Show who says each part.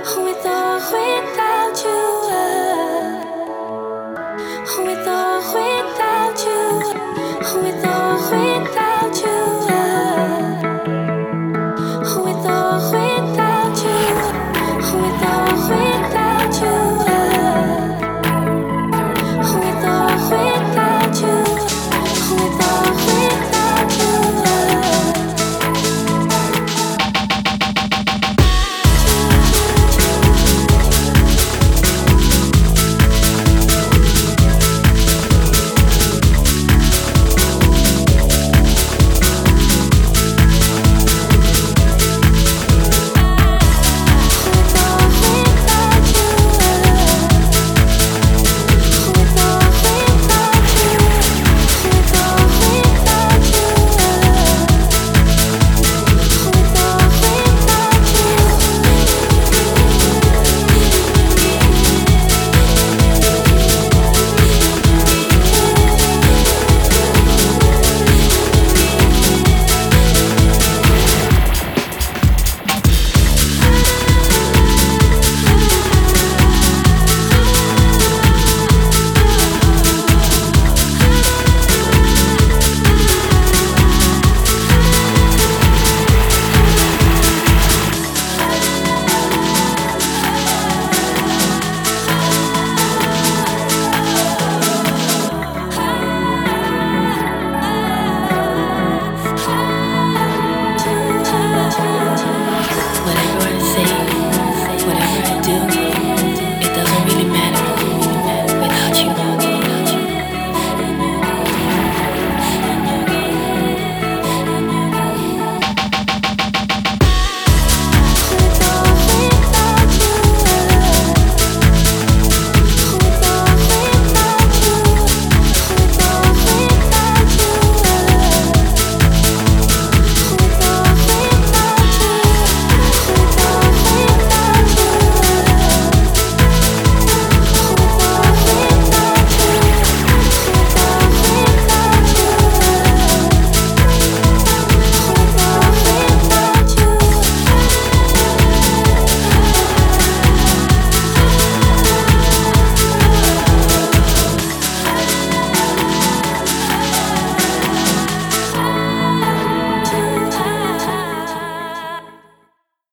Speaker 1: With or without you. With or without you.